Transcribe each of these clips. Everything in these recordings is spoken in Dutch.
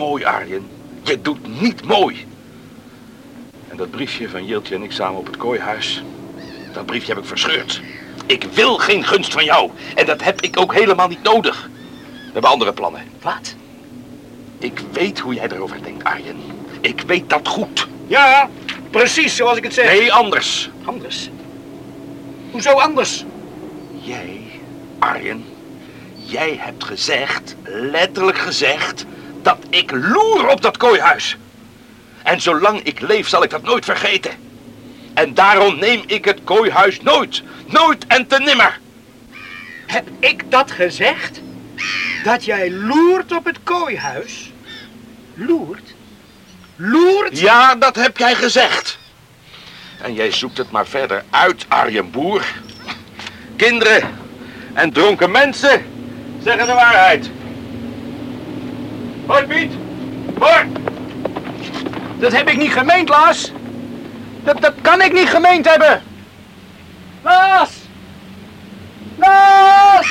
mooi, Arjen. Je doet niet mooi. En dat briefje van Jiltje en ik samen op het kooihuis... dat briefje heb ik verscheurd. Ik wil geen gunst van jou. En dat heb ik ook helemaal niet nodig. We hebben andere plannen. Wat? Ik weet hoe jij erover denkt, Arjen. Ik weet dat goed. Ja, precies zoals ik het zeg. Nee, anders. Anders? Hoezo anders? Jij, Arjen, jij hebt gezegd, letterlijk gezegd, dat ik loer op dat kooihuis. En zolang ik leef zal ik dat nooit vergeten. En daarom neem ik het kooihuis nooit, nooit en te nimmer. Heb ik dat gezegd? Dat jij loert op het kooihuis? Loert? Loert? Ja, dat heb jij gezegd. En jij zoekt het maar verder uit, Arjen Boer. Kinderen en dronken mensen zeggen de waarheid. Hoi Piet, hoor. Dat heb ik niet gemeend, Laas. Dat, dat kan ik niet gemeend hebben. Laas! Laas!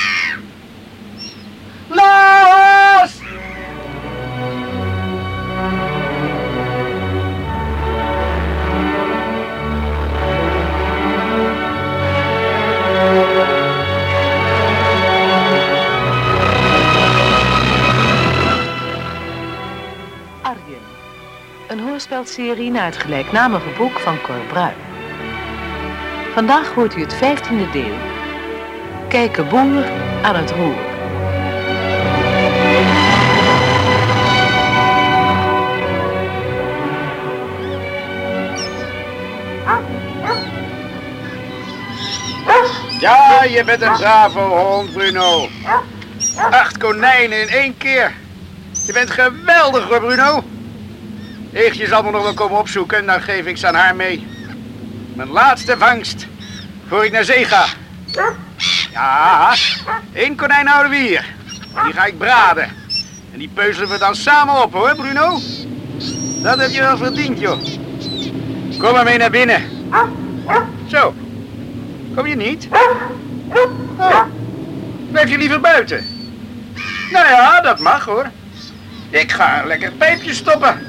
Laas! Hoorspelserie naar het gelijknamige boek van Cor Bruin. Vandaag hoort u het vijftiende deel. Kijken boer aan het roer. Ja, je bent een brave hond, Bruno. Acht konijnen in één keer. Je bent geweldig hoor, Bruno. Eegje zal me nog wel komen opzoeken, dan geef ik ze aan haar mee. Mijn laatste vangst, voor ik naar zee ga. Ja, één konijn houden we hier. Die ga ik braden. En die peuzelen we dan samen op, hoor, Bruno. Dat heb je wel verdiend, joh. Kom maar mee naar binnen. Zo. Kom je niet? Oh. Blijf je liever buiten? Nou ja, dat mag hoor. Ik ga lekker pijpje stoppen.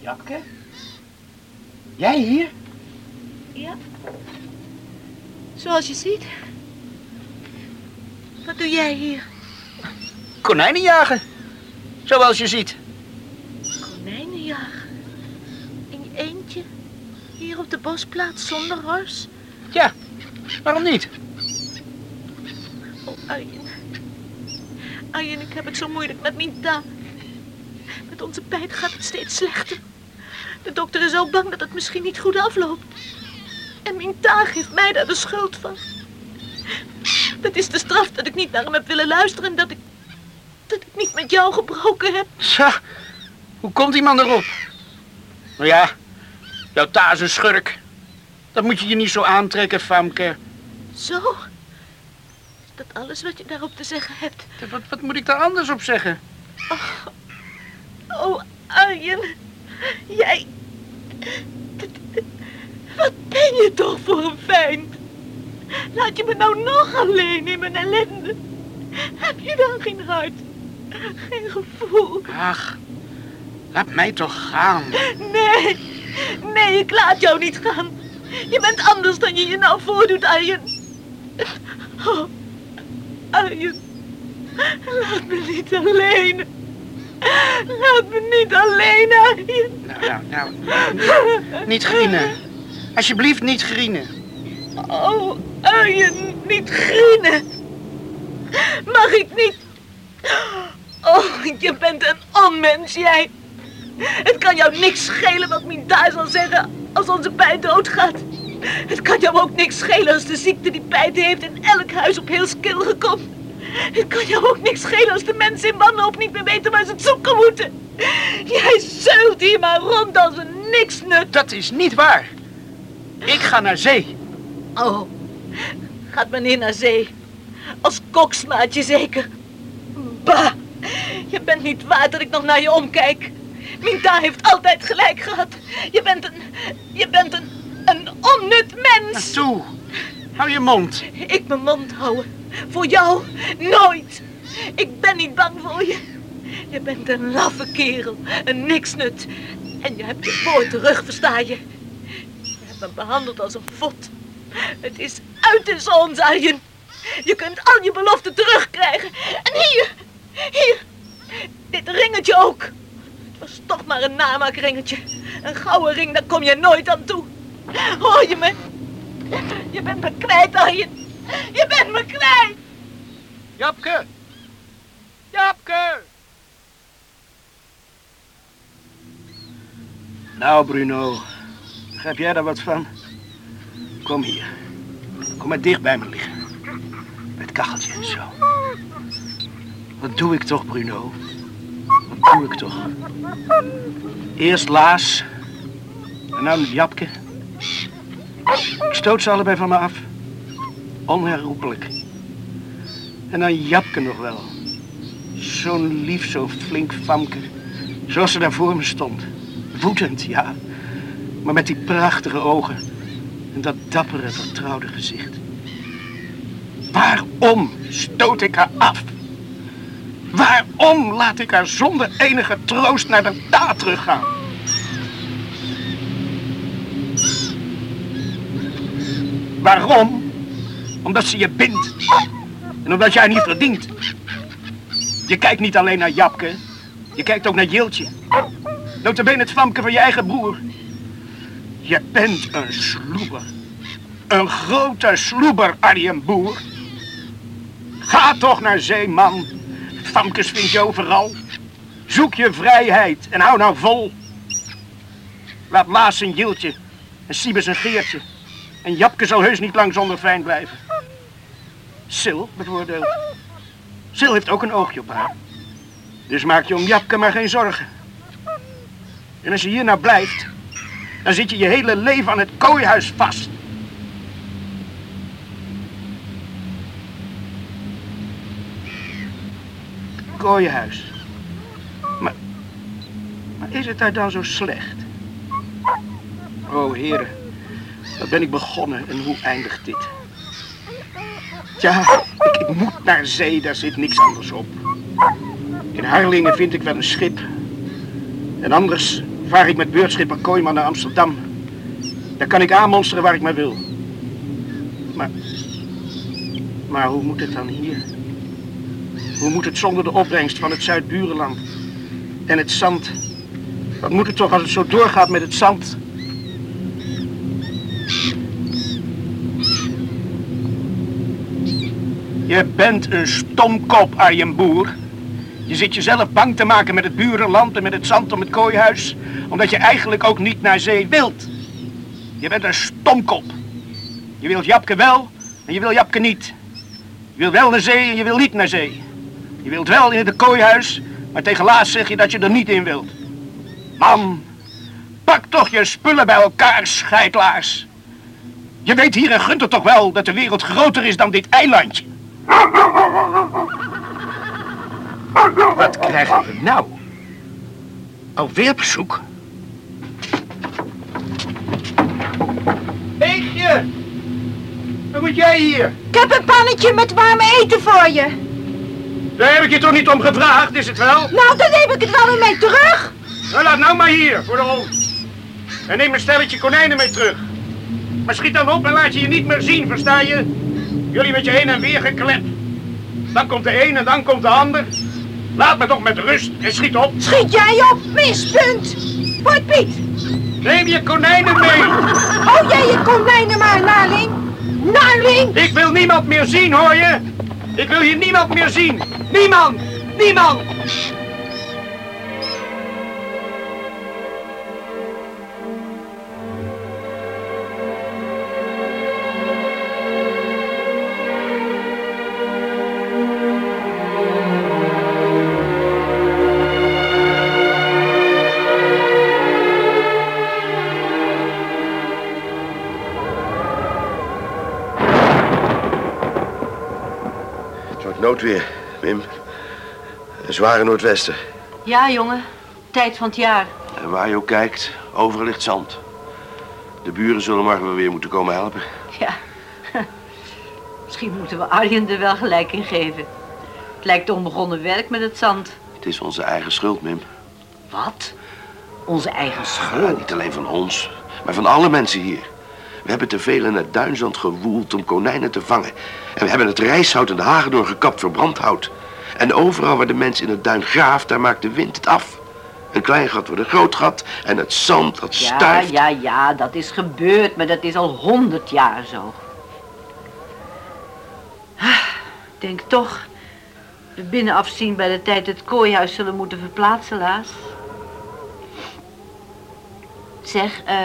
Jakke? Jij hier? Ja? Zoals je ziet. Wat doe jij hier? Konijnen jagen. Zoals je ziet. Konijnen jagen. In je eentje? Hier op de bosplaats zonder hors? Ja, waarom niet? Oh, Arjen. Arjen, ik heb het zo moeilijk met mijn taal. Met onze pijn gaat het steeds slechter. De dokter is ook bang dat het misschien niet goed afloopt. En mijn taal geeft mij daar de schuld van. Dat is de straf dat ik niet naar hem heb willen luisteren en dat ik... dat ik niet met jou gebroken heb. Zo, hoe komt die man erop? Nou ja, jouw ta is een schurk. Dat moet je je niet zo aantrekken, Famke. Zo? Is dat alles wat je daarop te zeggen hebt? Wat, wat moet ik daar anders op zeggen? Oh, Arjen. Jij... Wat ben je toch voor een fijn? Laat je me nou nog alleen in mijn ellende. Heb je dan geen hart? Geen gevoel? Ach, laat mij toch gaan. Nee, nee, ik laat jou niet gaan. Je bent anders dan je je nou voordoet, Arjen. Oh, Arjen. Laat me niet alleen. Laat me niet alleen. Nou, nou, nou, niet grienen. Alsjeblieft niet grienen. Oh, Arjen, niet grienen. Mag ik niet? Oh, je bent een onmens, jij. Het kan jou niks schelen wat mijn daar zal zeggen als onze pijn doodgaat. Het kan jou ook niks schelen als de ziekte die pijn heeft in elk huis op heel skil gekomen. Het kan jou ook niks schelen als de mensen in wanhoop niet meer weten waar ze het zoeken moeten. Jij zeult hier maar rond als een niksnut. Dat is niet waar. Ik ga naar zee. Oh, gaat meneer naar zee? Als koksmaatje zeker? Bah, je bent niet waard dat ik nog naar je omkijk. Minta heeft altijd gelijk gehad. Je bent een, je bent een, een onnut mens. Toe. Hou je mond. Ik mijn mond houden. Voor jou nooit. Ik ben niet bang voor je. Je bent een laffe kerel, een niksnut. En je hebt je woord terug, versta je? Je hebt me behandeld als een fot. Het is uit ons, Arjen. Je kunt al je beloften terugkrijgen. En hier, hier, dit ringetje ook. Het was toch maar een namaakringetje. Een gouden ring, daar kom je nooit aan toe. Hoor je me? Je bent me kwijt, Arjen. Je bent me kwijt. Japke! Japke! Nou, Bruno. Begrijp jij daar wat van? Kom hier. Kom maar dicht bij me liggen. Bij het kacheltje, zo. Wat doe ik toch, Bruno? Wat doe ik toch? Eerst Laas. En nou Japke. Stoot ze allebei van me af. Onherroepelijk. En dan Japke nog wel. Zo'n lief, zo flink famke. Zoals ze daar voor me stond. Woedend, ja. Maar met die prachtige ogen. En dat dappere, vertrouwde gezicht. Waarom stoot ik haar af? Waarom laat ik haar zonder enige troost naar de daad teruggaan? Waarom? Omdat ze je bindt. En omdat jij niet verdient. Je kijkt niet alleen naar Japke. Je kijkt ook naar Jiltje. Notabene het famke van je eigen broer. Je bent een sloeber. Een grote sloeber, Arjen Boer. Ga toch naar zee, man. Famkes vind je overal. Zoek je vrijheid en hou nou vol. Laat Laas een Jiltje en Siebes een Geertje. En Japke zal heus niet lang zonder fijn blijven. Sil, bijvoorbeeld. Sil heeft ook een oogje op haar. Dus maak je om Japke maar geen zorgen. En als je hier nou blijft, dan zit je je hele leven aan het kooihuis vast. Kooihuis. Maar, maar is het daar dan zo slecht? O, heren, wat ben ik begonnen en hoe eindigt dit? Ja, ik, moet naar zee, daar zit niks anders op. In Harlingen vind ik wel een schip. En anders vaar ik met beurtschipper Kooiman naar Amsterdam. Daar kan ik aanmonsteren waar ik maar wil. Maar, maar hoe moet het dan hier? Hoe moet het zonder de opbrengst van het Zuid-Burenland? En het zand? Wat moet het toch als het zo doorgaat met het zand? Je bent een stomkop, Arjen Boer. Je zit jezelf bang te maken met het burenland en met het zand om het kooihuis, omdat je eigenlijk ook niet naar zee wilt. Je bent een stomkop. Je wilt Japke wel en je wil Japke niet. Je wil wel naar zee en je wil niet naar zee. Je wilt wel in het kooihuis, maar tegen laat zeg je dat je er niet in wilt. Man, pak toch je spullen bij elkaar, scheidlaars. Je weet hier in Gunter toch wel dat de wereld groter is dan dit eilandje. Wat krijgen we nou? Alweer bezoek? Eegje! Wat moet jij hier? Ik heb een pannetje met warm eten voor je. Daar heb ik je toch niet om gevraagd, is het wel? Nou, dan neem ik het wel weer mee terug. Nou, laat nou maar hier, voor de hond. En neem een stelletje konijnen mee terug. Maar schiet dan op en laat je je niet meer zien, versta je? Jullie met je heen en weer geklep. Dan komt de een en dan komt de ander. Laat me toch met rust en schiet op. Schiet jij op, mispunt. Wat Piet? Neem je konijnen mee. Hou jij je konijnen maar, Narling. Narling! Ik wil niemand meer zien, hoor je? Ik wil hier niemand meer zien. Niemand! Niemand! Een zware noordwesten. Ja, jongen. Tijd van het jaar. En waar je ook kijkt, overal ligt zand. De buren zullen maar weer moeten komen helpen. Ja. Misschien moeten we Arjen er wel gelijk in geven. Het lijkt onbegonnen werk met het zand. Het is onze eigen schuld, Mim. Wat? Onze eigen Ja, schuld. niet alleen van ons, maar van alle mensen hier. We hebben te veel in het duinzand gewoeld om konijnen te vangen. En we hebben het rijshout en de hagen doorgekapt voor brandhout. En overal waar de mens in het duin graaft, daar maakt de wind het af. Een klein gat wordt een groot gat en het zand dat Ja, stuift. ja, ja, dat is gebeurd, maar dat is al honderd jaar zo. Ah, Ik denk toch, we binnen afzien bij de tijd het kooihuis zullen moeten verplaatsen, Laas. Zeg, eh,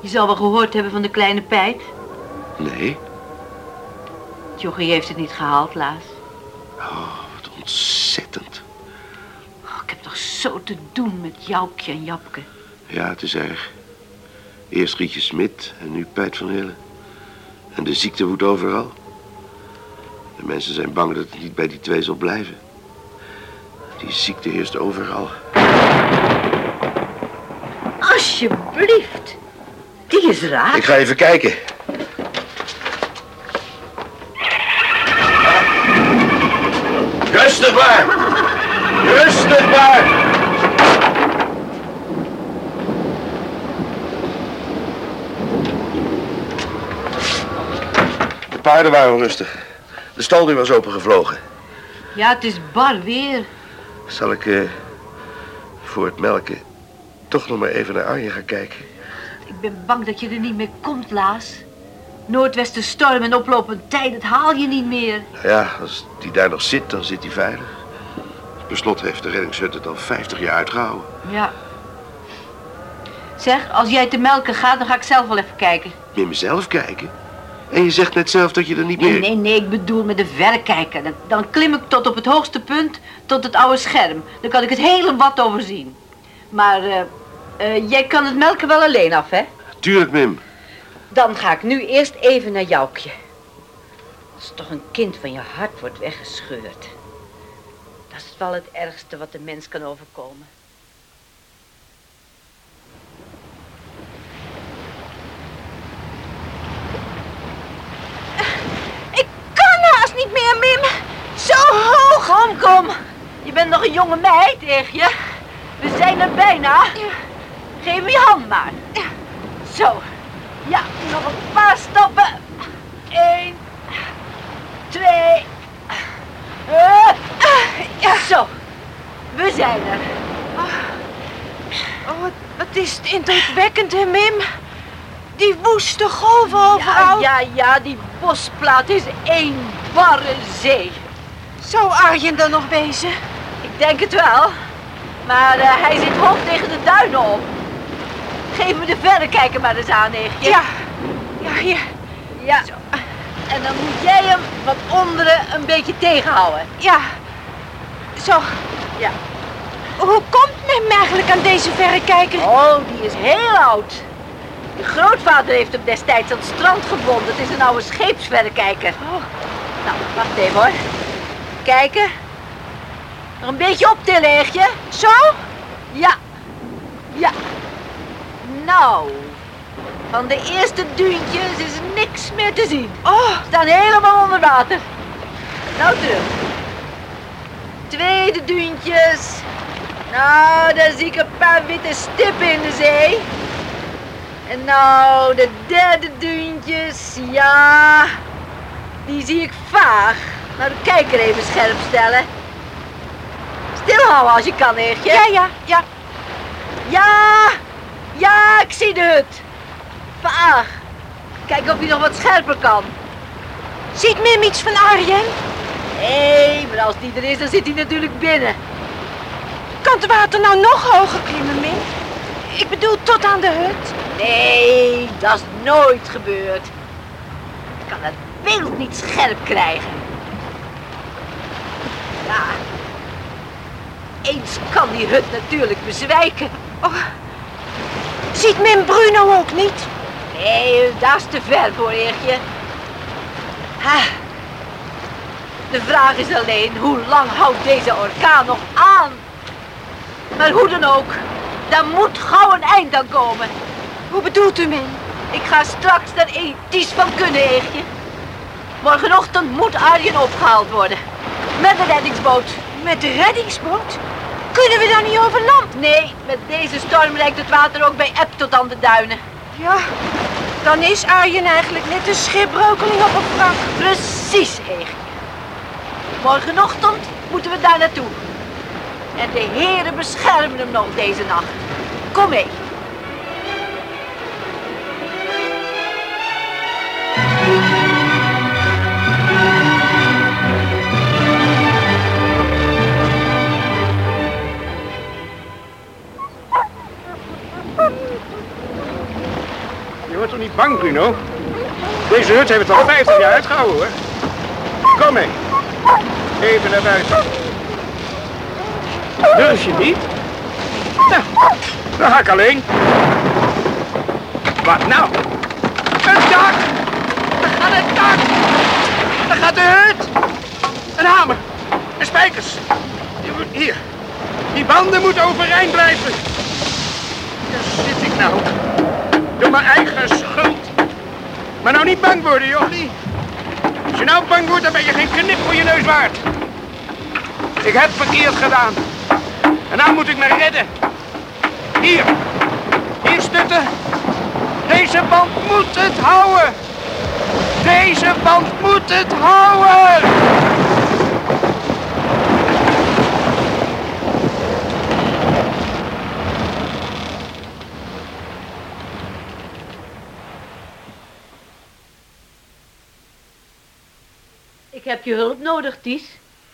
je zal wel gehoord hebben van de kleine Pijt. Nee, Jochie heeft het niet gehaald, Laas. Wat ontzettend. Oh, ik heb toch zo te doen met Joukje en Japke. Ja, het is erg. Eerst Rietje Smit en nu Pijt van Hille. En de ziekte woedt overal. De mensen zijn bang dat het niet bij die twee zal blijven. Die ziekte heerst overal. Alsjeblieft. Die is raar. Ik ga even kijken. Rustig maar! De paarden waren rustig. De staldeur was opengevlogen. Ja, het is bar weer. Zal ik eh, voor het melken toch nog maar even naar Arjen gaan kijken? Ik ben bang dat je er niet meer komt, Laas. Noordwestenstorm en oplopend tijd, dat haal je niet meer. Nou ja, als die daar nog zit, dan zit hij veilig. Per slot heeft de reddingshut het al 50 jaar uitgehouden. Ja. Zeg, als jij te melken gaat, dan ga ik zelf wel even kijken. Moet je mezelf kijken? En je zegt net zelf dat je er niet Nee, meer... nee, nee, ik bedoel met de verrekijker. Dan, dan klim ik tot op het hoogste punt, tot het oude scherm. Dan kan ik het hele wat overzien. Maar eh, eh, jij kan het melken wel alleen af, hè? Tuurlijk, Mim. Dan ga ik nu eerst even naar Joukje. Als toch een kind van je hart wordt weggescheurd. Wel het ergste wat de mens kan overkomen. Ik kan haast niet meer, Mim. Zo hoog. Kom, kom. Je bent nog een jonge meid, zeg je. We zijn er bijna. Geef me je hand maar. Zo. Ja, nog een paar stappen. Eén. Twee. Hup. Ja. Zo. We zijn er. Oh, wat, wat is het indrukwekkend, hè, Mim? Die woeste golven overal. Ja, ja, ja, die bosplaat is één barre zee. Zou Arjen dan nog wezen? Ik denk het wel. Maar eh, hij zit hoog tegen de duinen op. Geef me de verrekijker maar eens aan, Eegje. Ja. Ja, hier. Ja. En dan moet jij hem van onderen een beetje tegenhouden. Ja. Zo. Ja. Hoe komt Mim eigenlijk aan deze verrekijker? Oh, die is heel oud. Je grootvader heeft hem destijds aan het strand gebonden. Het is een oude scheepsverrekijker. Oh. Nou, wacht even hoor. Kijken. Nog een beetje optillen, Eegje. Zo? Ja. Ja. Nou. Van de eerste duintjes is niks meer te zien. Oh, staan helemaal onder water. Nou terug. Tweede duintjes. Nou, daar zie ik een paar witte stippen in de zee. En nou, de derde duintjes. Ja, die zie ik vaag. Nou, de kijker even scherp stellen. Stilhouden als je kan, Eegje. ja, ja, ja. Ja, ja, ik zie de hut. Vaag. Kijk of hij nog wat scherper kan. Ziet Mim iets van Arjen? Nee, maar als die er is, dan zit hij natuurlijk binnen. Kan het water nou nog hoger klimmen, Mim? Ik bedoel, tot aan de hut. Nee, dat is nooit gebeurd. Ik kan het beeld niet scherp krijgen. Ja. Eens kan die hut natuurlijk bezwijken. Oh. Ziet Mim Bruno ook niet? Nee, dat is te ver voor Eertje. Ha. De vraag is alleen, hoe lang houdt deze orkaan nog aan? Maar hoe dan ook, daar moet gauw een eind aan komen. Hoe bedoelt u, Mim? Ik ga straks daar ethisch van kunnen, Eegje. Morgenochtend moet Arjen opgehaald worden. Met de reddingsboot. Met de reddingsboot? Kunnen we dan niet over land? Nee, met deze storm reikt het water ook bij eb tot aan de duinen. Ja, dan is Arjen eigenlijk net een schipbreukeling op een wrak. Precies, Eegje. Morgenochtend moeten we daar naartoe. En de heren beschermen hem nog deze nacht. Kom mee. Je wordt toch niet bang, Bruno? Deze hut heeft het al 50 jaar uitgehouden, hoor. Kom mee. Even naar buiten. Durf je niet? Nou, dan ga ik alleen. Wat nou? Een dak! Daar gaat het dak! Daar gaat de hut! Een hamer! En spijkers! Hier. Die banden moeten overeind blijven. Daar zit ik nou. Door mijn eigen schuld. Maar nou niet bang worden, Jochie. Je nou bang wordt, dan ben je geen knip voor je neus waard. Ik heb verkeerd gedaan. En nou moet ik me redden. Hier. Hier stutten. Deze band moet het houden. Deze band moet het houden. Heb je hulp nodig, Ties.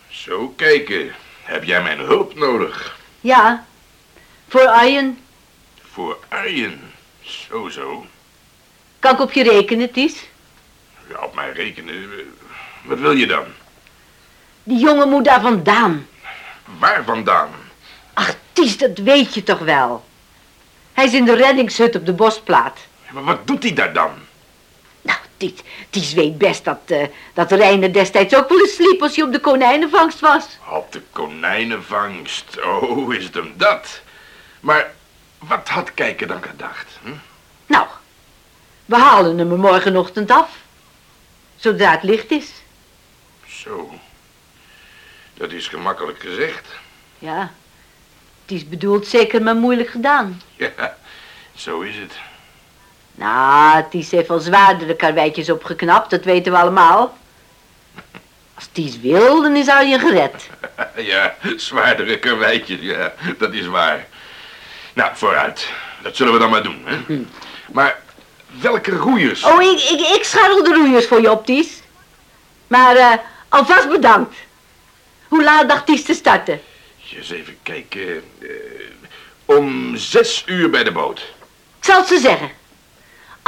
Zo kijken. Heb jij mijn hulp nodig? Ja, voor Arjen. Voor Arjen. Zo, zo. Kan ik op je rekenen, Ties? Ja, op mij rekenen. Wat wil je dan? Die jongen moet daar vandaan. Waar vandaan? Ach, Ties, dat weet je toch wel. Hij is in de reddingshut op de bosplaat. Maar wat doet hij daar dan? Nou, Ties, weet best dat, eh dat Reiner destijds ook wel eens sliep als hij op de konijnenvangst was. Op de konijnenvangst. Oh, is het hem dat? Maar wat had Kijker dan gedacht? Hm? Nou, we halen hem morgenochtend af. Zodra het licht is. Zo. Dat is gemakkelijk gezegd. Ja, het is bedoeld zeker maar moeilijk gedaan. Ja, zo is het. Nou, Ties heeft wel zwaardere karweitjes opgeknapt, dat weten we allemaal. Als Ties wil, dan is Arjen gered. Ja, zwaardere karweitjes, ja, dat is waar. Nou, vooruit. Dat zullen we dan maar doen, hè? Maar welke roeiers? Oh, ik, ik, ik scharrel de roeiers voor je op, Ties. Maar eh, alvast bedankt. Hoe laat dacht Ties te starten? Eens even kijken. eh, om zes uur bij de boot. Ik zal het ze zeggen.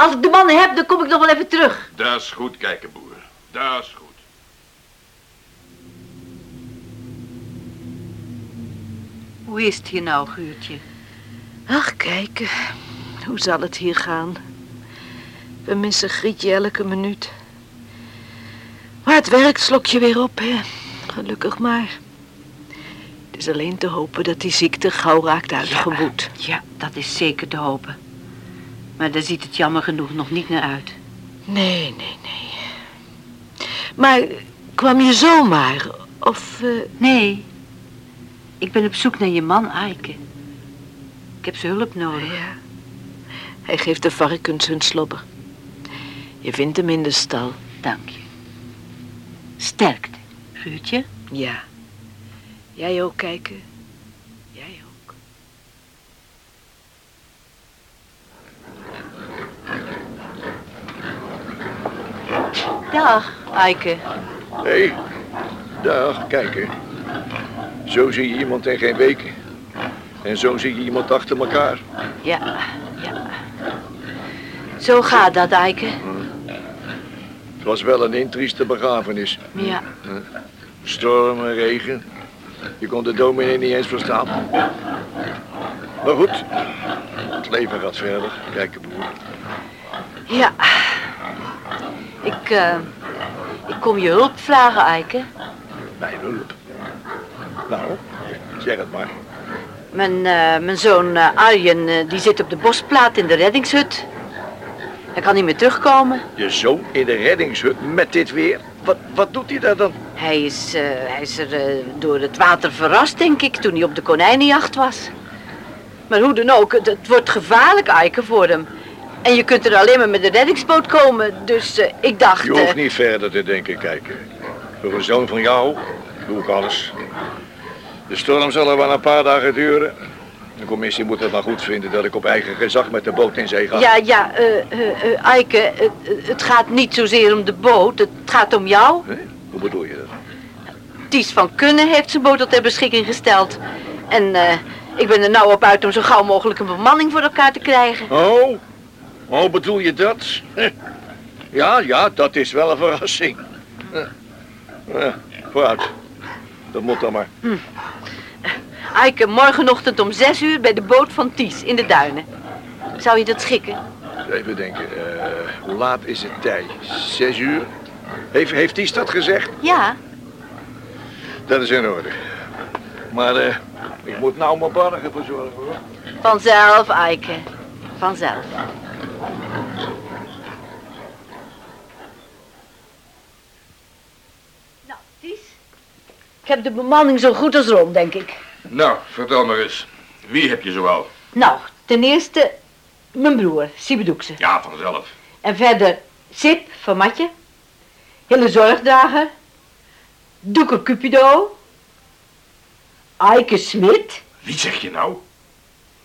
Als ik de mannen heb, dan kom ik nog wel even terug. Dat is goed, kijken, boer. Dat is goed. Hoe is het hier nou, Guurtje? Ach, kijk, eh, hoe zal het hier gaan? We missen Grietje elke minuut. Maar het werk slok je weer op, hè. Gelukkig maar. Het is alleen te hopen dat die ziekte gauw raakt uitgewoed. Ja, dat is zeker te hopen. Maar daar ziet het jammer genoeg nog niet naar uit. Nee, nee, nee. Maar kwam je zomaar? Of, eh, Nee, ik ben op zoek naar je man, Aike. Ik heb zijn hulp nodig. ja. Hij geeft de varkens hun slobber. Je vindt hem in de stal. Dank je. Sterkte, Guurtje. Ja. Jij ook kijken? Jij ook. Dag, Aike. Hé, hey, dag, kijk hè. Zo zie je iemand in geen weken. En zo zie je iemand achter elkaar. Ja, ja. Zo gaat dat, Aike. Het was wel een intrieste begrafenis. Ja. Storm en regen. Je kon de dominee niet eens verstaan. Maar goed, het leven gaat verder. Kijk, boer. Ja. Ik, eh, ik kom je hulp vragen, Aike. Mijn hulp. Nou, zeg het maar. Mijn, eh, mijn zoon eh, Arjen, die zit op de bosplaat in de reddingshut. Hij kan niet meer terugkomen. Je zoon in de reddingshut met dit weer. Wat, wat doet hij daar dan? Hij is, hij is er door het water verrast, denk ik, toen hij op de konijnenjacht was. Maar hoe dan ook, het, het wordt gevaarlijk, Eike, voor hem. En je kunt er alleen maar met de reddingsboot komen, dus eh, ik dacht... Je hoeft eh, niet verder te denken, kijken. Voor een zoon van jou doe ik alles. De storm zal er wel een paar dagen duren. De commissie moet het maar goed vinden dat ik op eigen gezag met de boot in zee ga. Ja, ja, eh, Eike, het, gaat niet zozeer om de boot, het gaat om jou. Hoe bedoel je dat? Ties van Kunnen heeft zijn boot tot ter beschikking gesteld. En ik ben er nou op uit om zo gauw mogelijk een bemanning voor elkaar te krijgen. Oh, oh bedoel je dat? Ja, ja, dat is wel een verrassing. Ja, vooruit. Dat moet dan maar. Eike, morgenochtend om zes uur bij de boot van Ties in de duinen. Zou je dat schikken? Even denken, eh, hoe laat is het tij? Zes uur? Heeft, heeft Ties dat gezegd? Ja. Dat is in orde. Maar eh, ik moet nou mijn bargen verzorgen hoor. Vanzelf, Eike. Vanzelf. Nou, Ties. Ik heb de bemanning zo goed als rond, denk ik. Nou, vertel maar eens. Wie heb je zoal? Nou, ten eerste mijn broer, Sibedoekse. Ja, vanzelf. En verder Sip van Matje. Hele zorgdrager. Doeke Cupido. Eike Smit. Wie zeg je nou?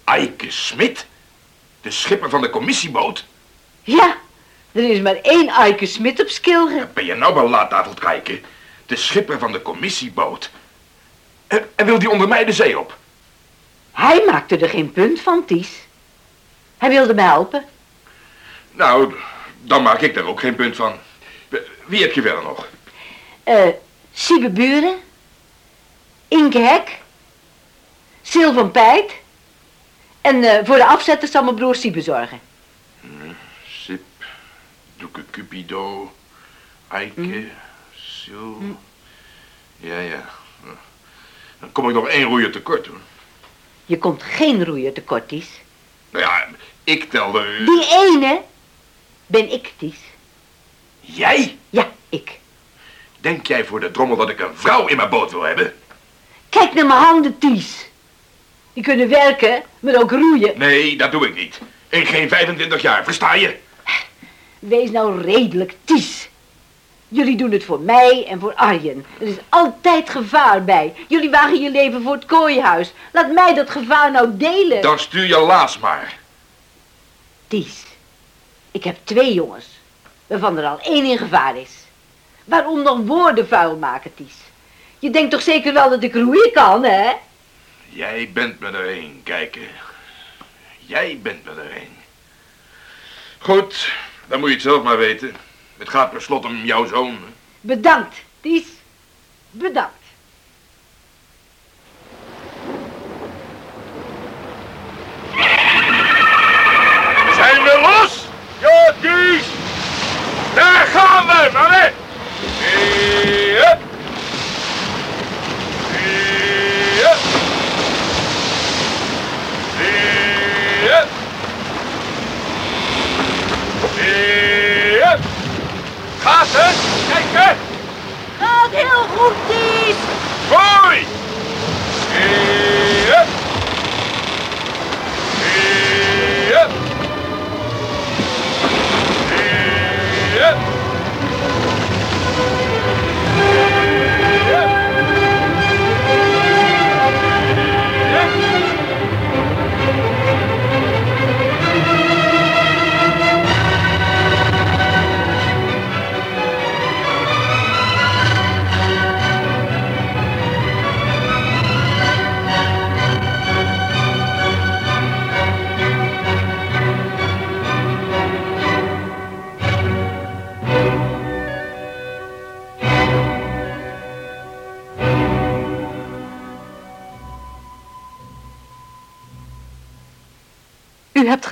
Eike Smit? De schipper van de commissieboot? Ja, er is maar één Eike Smit op Skilgen. Ben je nou wel laat kijken? De schipper van de commissieboot. En, en wil die onder mij de zee op? Hij maakte er geen punt van, Ties. Hij wilde me helpen. Nou, dan maak ik daar ook geen punt van. Wie heb je verder nog? Eh, Siebe Buren. Inke Hek. Sil van Pijt. En eh, voor de afzetten zal mijn broer Siebe zorgen. Sip, Doeke Cupido, Eike, Sil. Ja, ja. Dan kom ik nog één roeier tekort, hoor. Je komt geen roeier tekort, Ties. Nou ja, ik tel er... Die ene ben ik, Ties. Jij? Ja, ik. Denk jij voor de drommel dat ik een vrouw in mijn boot wil hebben? Kijk naar mijn handen, Ties. Die kunnen werken, maar ook roeien. Nee, dat doe ik niet. In geen 25 jaar, versta je? Wees nou redelijk, Ties. Jullie doen het voor mij en voor Arjen. Er is altijd gevaar bij. Jullie wagen je leven voor het kooihuis. Laat mij dat gevaar nou delen. Dan stuur je Laas maar. Ties, ik heb twee jongens, waarvan er al één in gevaar is. Waarom nog woorden vuil maken, Ties? Je denkt toch zeker wel dat ik roeien kan, hè? Jij bent me er een. Jij bent me er een. Goed, dan moet je het zelf maar weten. Het gaat per slot om jouw zoon. Bedankt, Ties. Bedankt.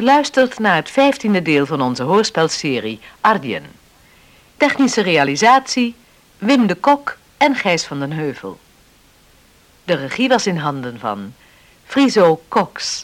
Geluisterd naar het vijftiende deel van onze hoorspelserie Ardien. Technische realisatie Wim de Kok en Gijs van den Heuvel. De regie was in handen van Friso Cox.